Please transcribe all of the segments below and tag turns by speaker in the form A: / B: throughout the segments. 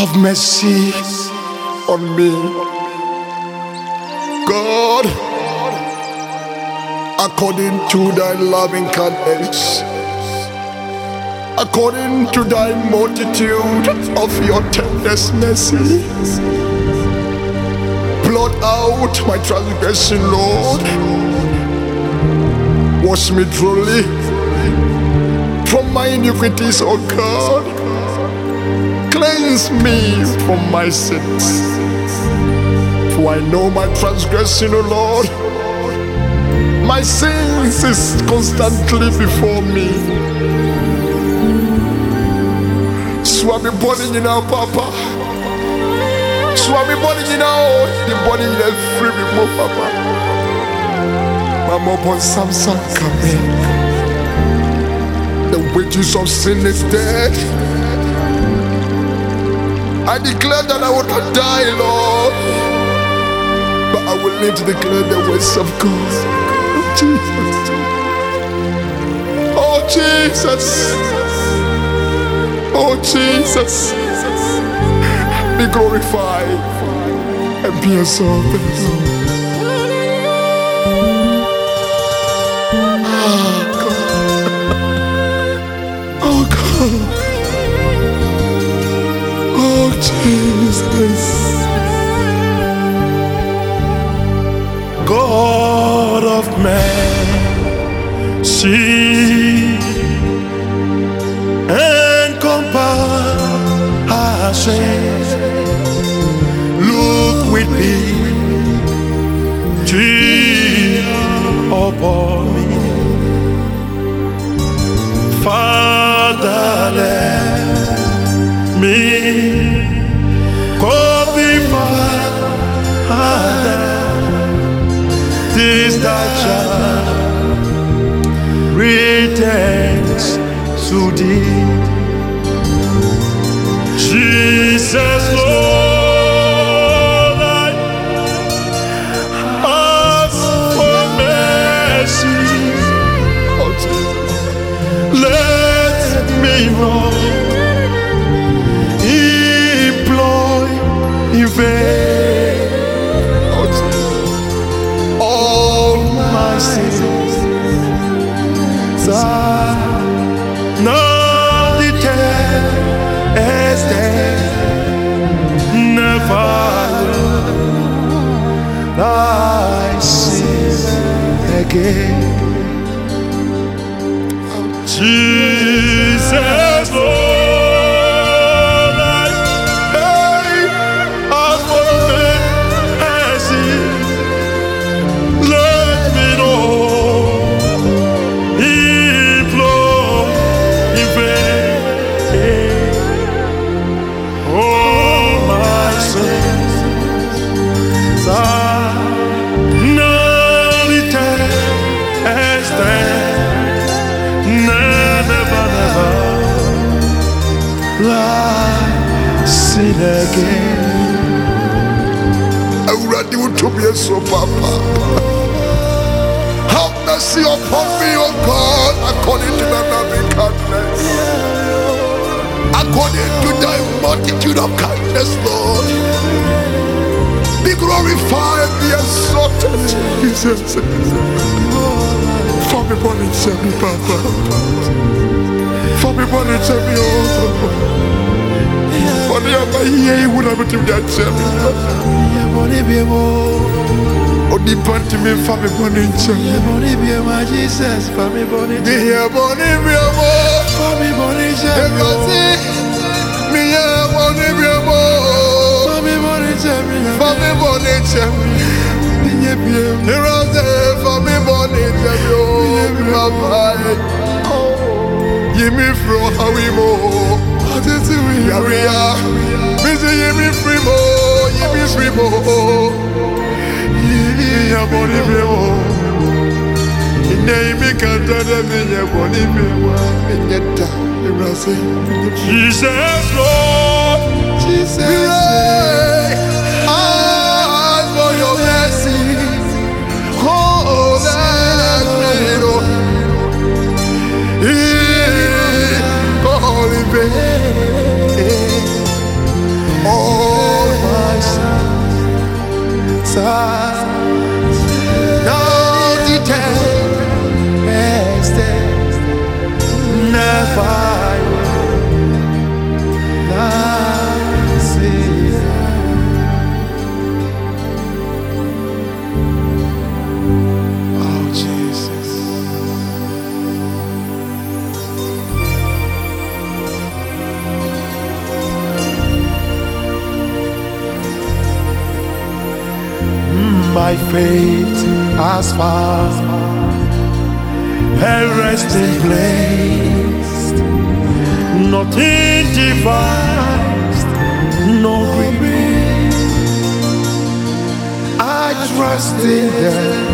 A: have mercy on me. God, according to thy loving kindness, according to thy multitude of your tenderness mercy, blot out my transgression, Lord. Wash me truly from my iniquities, O God. Cleanse me from my sins. For I know my transgression, O Lord. My sins is constantly before me. Swami body you now, Papa. Swami body you now, the body you now free me more, Papa. Mama upon Samson coming. The wages of sin is dead. I declare that I will not die, Lord, but I will live to declare the words of God. Oh, Jesus. Oh Jesus. Oh Jesus. Be glorified and be exalted. Jesus.
B: God of mercy and compassion, look with me upon me, Father, let me this thy child returns to thee. Again.
A: Awurade wotumi so papa. Have mercy upon me, O God, according to thy loving kindness. According to thy multitude of kindness, Lord. Be glorified, be exalted, Jesus. For me, born in Semi, Papa. For me, born in Semi, oh Semi, Papa. onipa ntumi nfa me. Bɔne nkyɛm
B: Jesus, for me, born in
A: meyɛ bɔne biamɔ
B: For me, born in
A: ɛwurade meyɛ bɔne biamɔ
B: For me, born in
A: fa me bɔne nkyɛm ɛwurade fa me bɔne nkyɛm yo papae yimi firi ɔhawe mu yareya mese yimi firi mu yimi firi mu yiyɛ bɔne biamɔ Ine mi kanta dɛ mi nyɛ bɔne biamɔ mi nyɛ da ɛwurade
B: Jesus, Lord.
A: Pray, ask for your mercy. Oh, let me know. Eh, Holy.
B: As far a resting place. Nothing devised, no grief. I trust in them,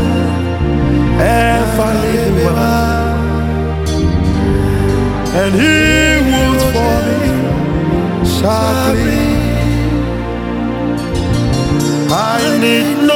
B: ever living and He for me sharply. I need no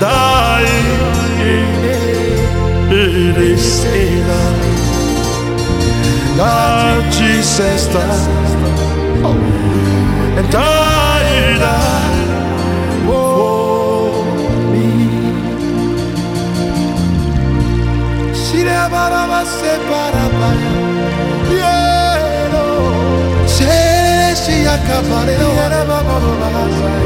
B: darkness. It is enough that Jesus died and died for me. I sing, I need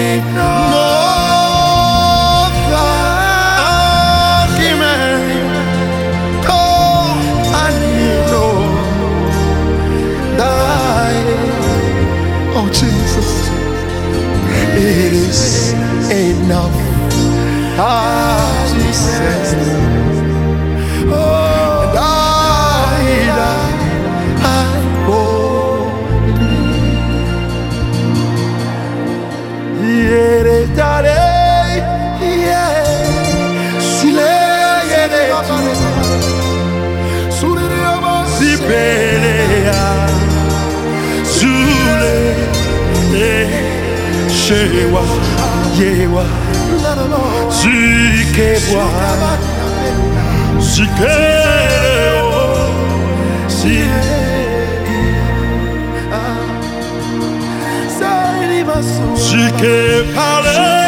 B: Sike pale, yeah,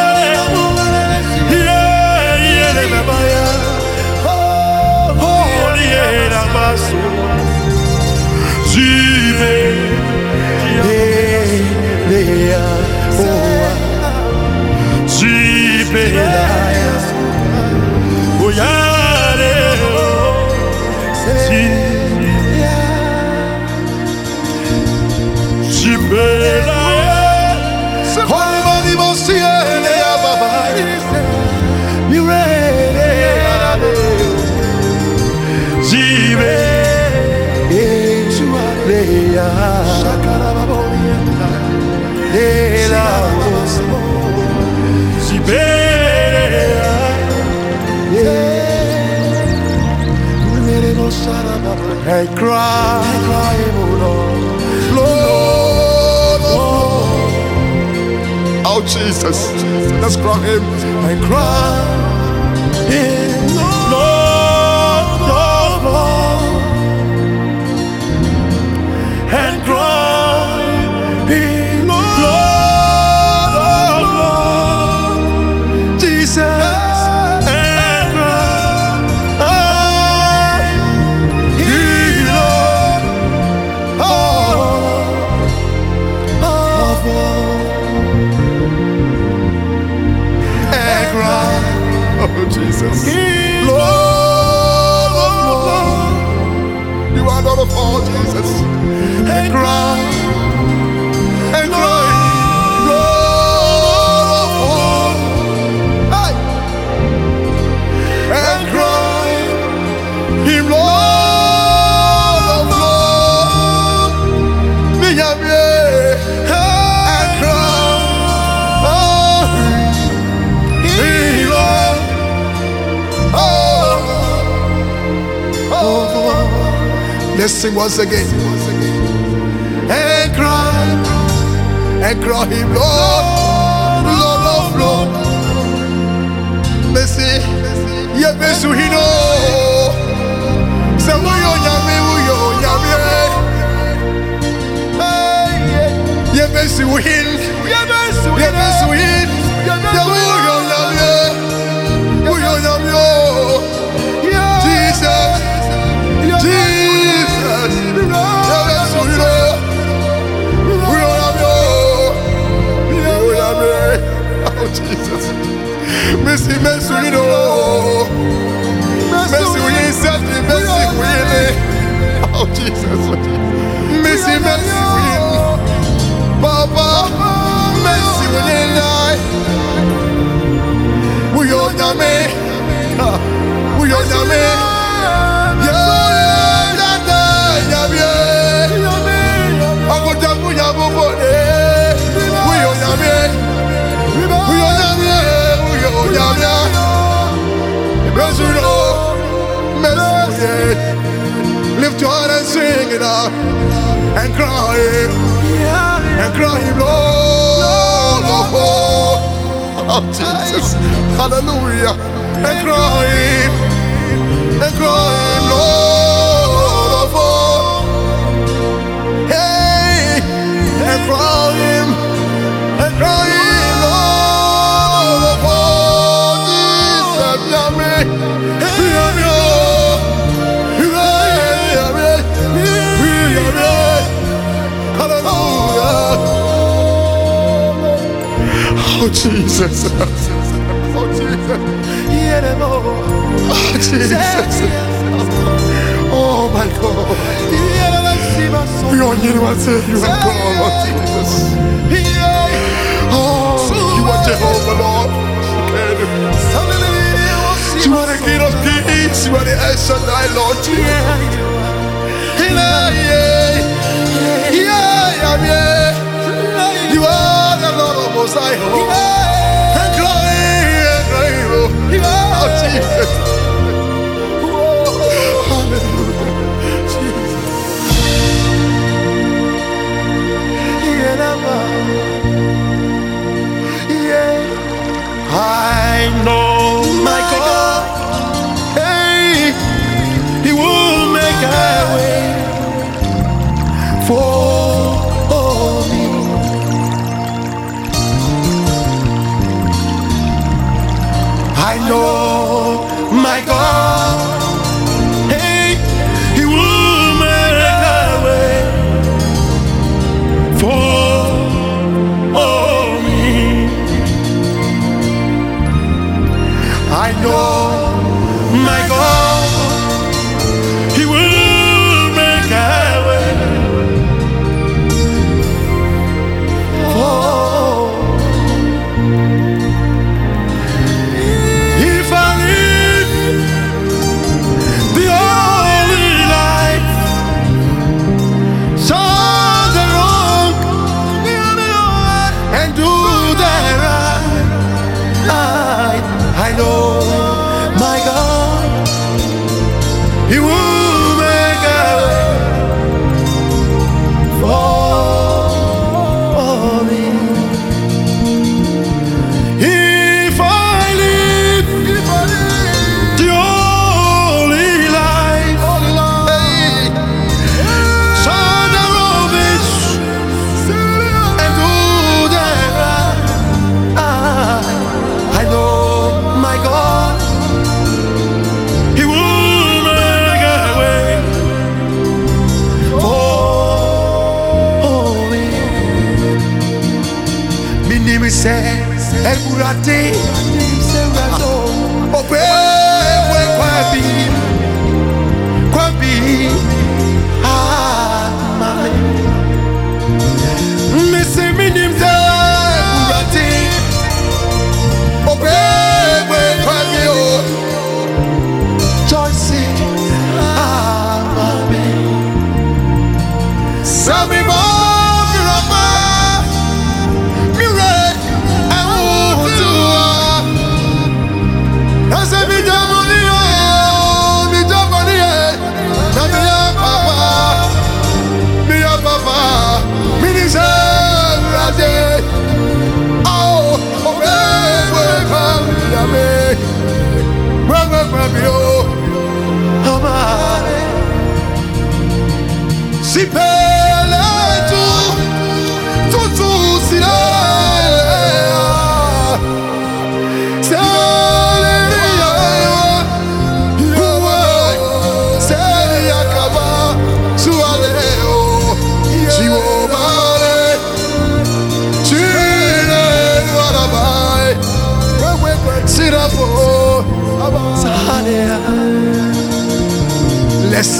B: And cry, cry, oh Lord, Lord.
A: Oh, Jesus. Let's crown him.
B: and cry. in Jesus.
A: Once again. And cry, and cry him, Lord, Lord of Lord. Messi, yeah, Messi, he know. Say, we yo nyame, yo nyame. Yeah, Messi, we hin. Yeah, Messi, we hin. Yeah, we yo Messi, Messi, we know. Messi, we ain't something. Messi, we ain't. Oh, Jesus. Messi, Messi, we ain't. Papa, Messi, we ain't lie. We on your man. We on your man. Messi. Lift your heart and sing it out. And cry and cry him, Lord, oh, Jesus, hallelujah, and cry him, and cry Jesus. Oh Jesus. Oh Jesus. Oh my God. We are to say you are God, Lord Jesus. Oh, you are Jehovah, Lord. You are the King of Kings. You are the El Shaddai, Lord Jesus. Yeah, yeah, yeah, yeah. You are the Lord of Most oh, oh Jesus. Hallelujah. Jesus.
B: I know my God,
A: Hey,
B: He will make a way I know my God,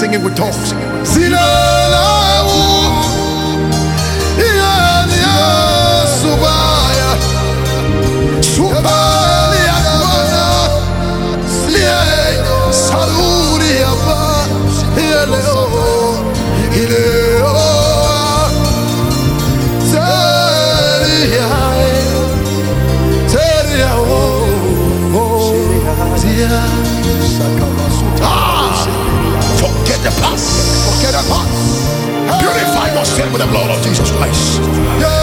B: singing with tongues. the past. Forget the past. Purify yourself with the blood of Jesus Christ.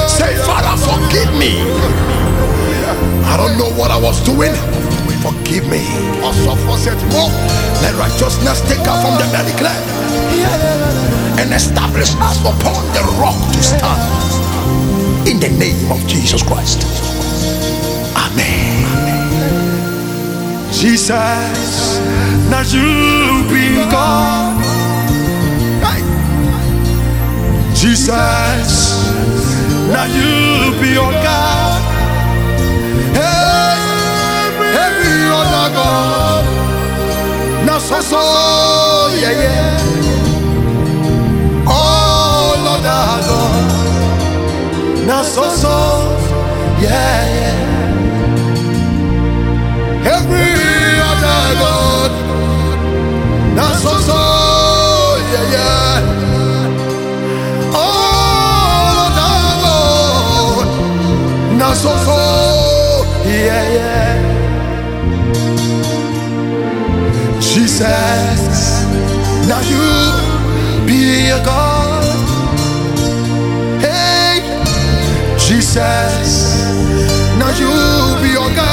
B: Say, Father, forgive me. I don't know what I was doing. Forgive me. Let righteousness take us from the belly clay, and establish us upon the rock to stand. In the name of Jesus Christ. Amen.
C: Jesus, now you be God. Jesus, now you be your God.
B: Every, every other God. Now so so, yeah, yeah. All other God. Now so so, yeah, yeah. success. Now you be your God.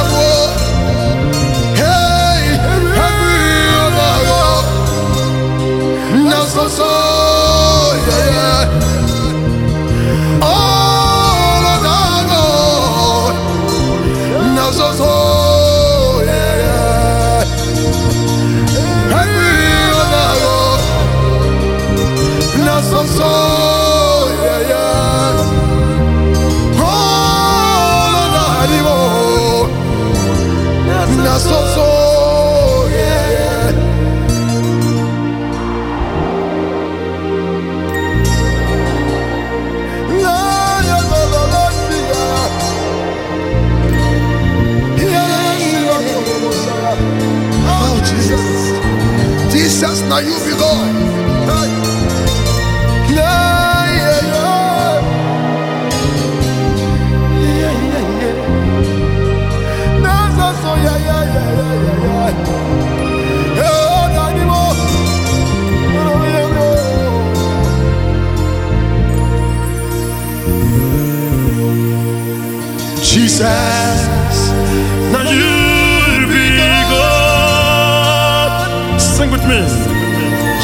B: Christmas.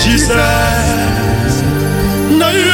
B: She says, No, you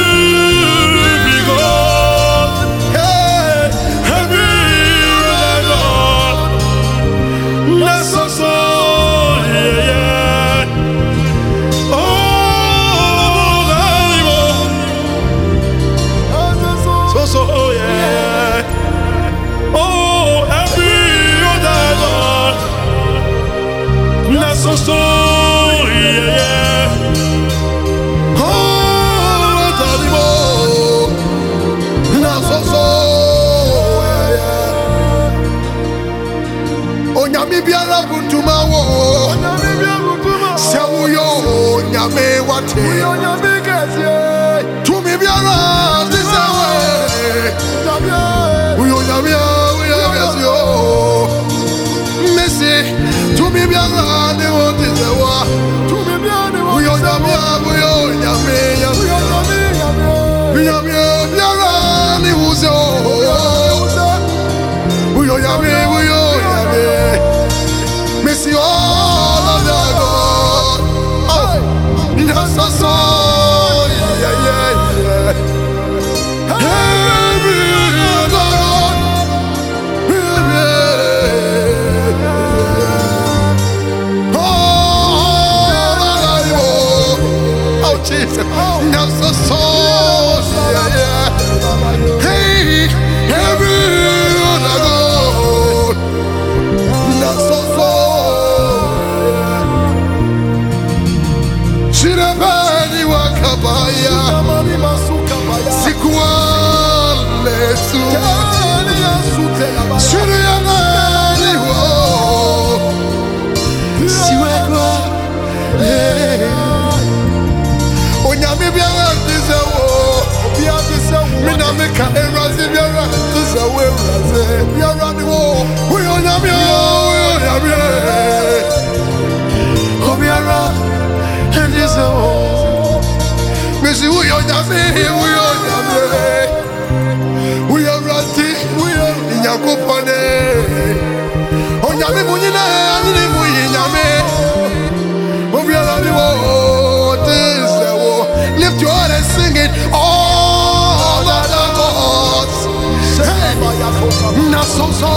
C: Not so so.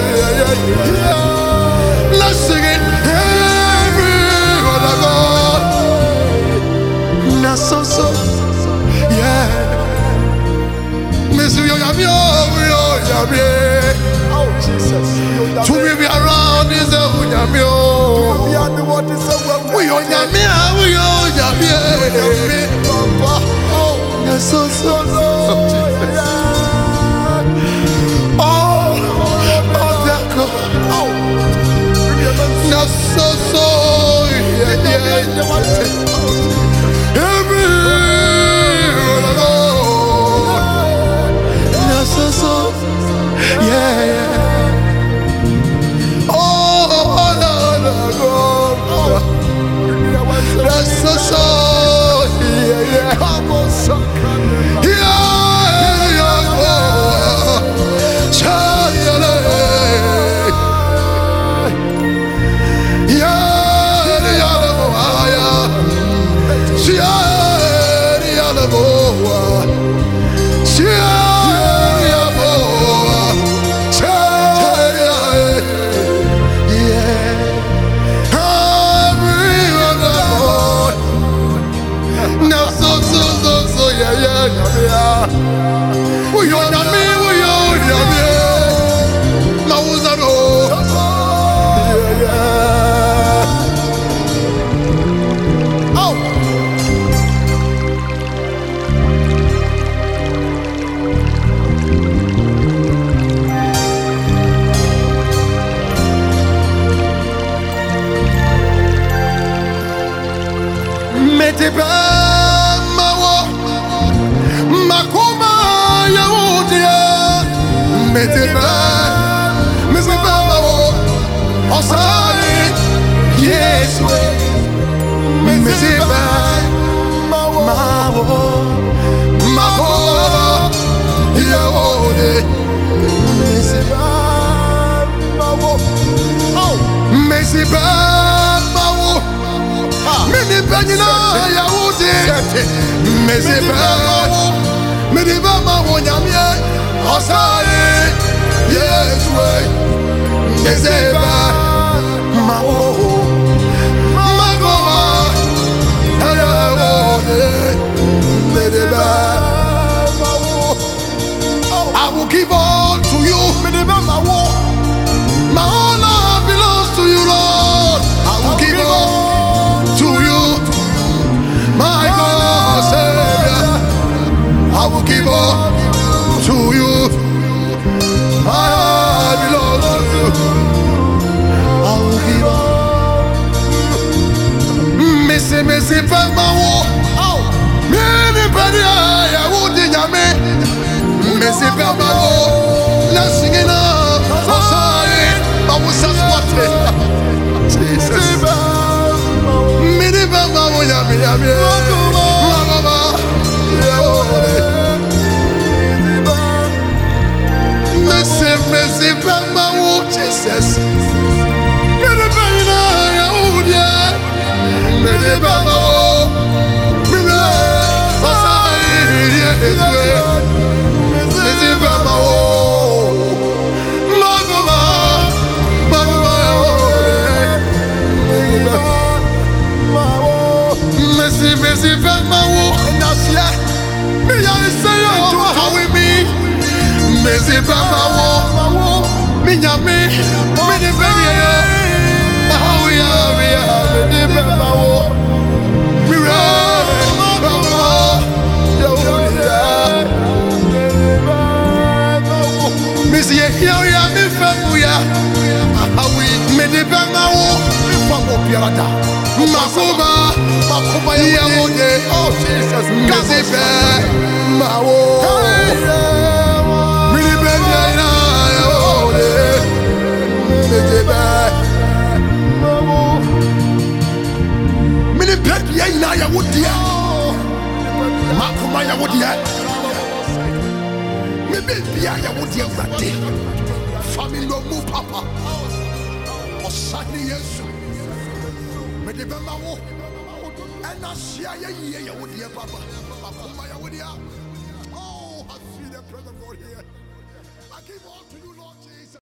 C: Yeah, yeah,
B: yeah. Let's sing it. Every other God. Not so so. Yeah. Miss you, yami, yo, yami. To be around is a yami. We on yami, we on yami. Not so so. Oh, yeah. Mini bẹ́ẹ̀ ma wo nyamie Ọ̀sáyé I to you. My heart belongs to you. I will give all Missy, missy, pẹ́ máa wò mí ní pẹ́ẹ́dì àyàwó di nyàmé Missy, pẹ́ máa the Brahma war, we we.
D: We
B: is
D: Miss Ye,
B: here we we, baby aina yamude. Makuma yamude. Me baby aina yamude awurade. Family omu papa. Ọ̀sánì Yéṣu. Mede bɛma wo. Ɛna hyia yɛ yie yɛ papa. Akoma yɛ. Oh, I feel the presence of here.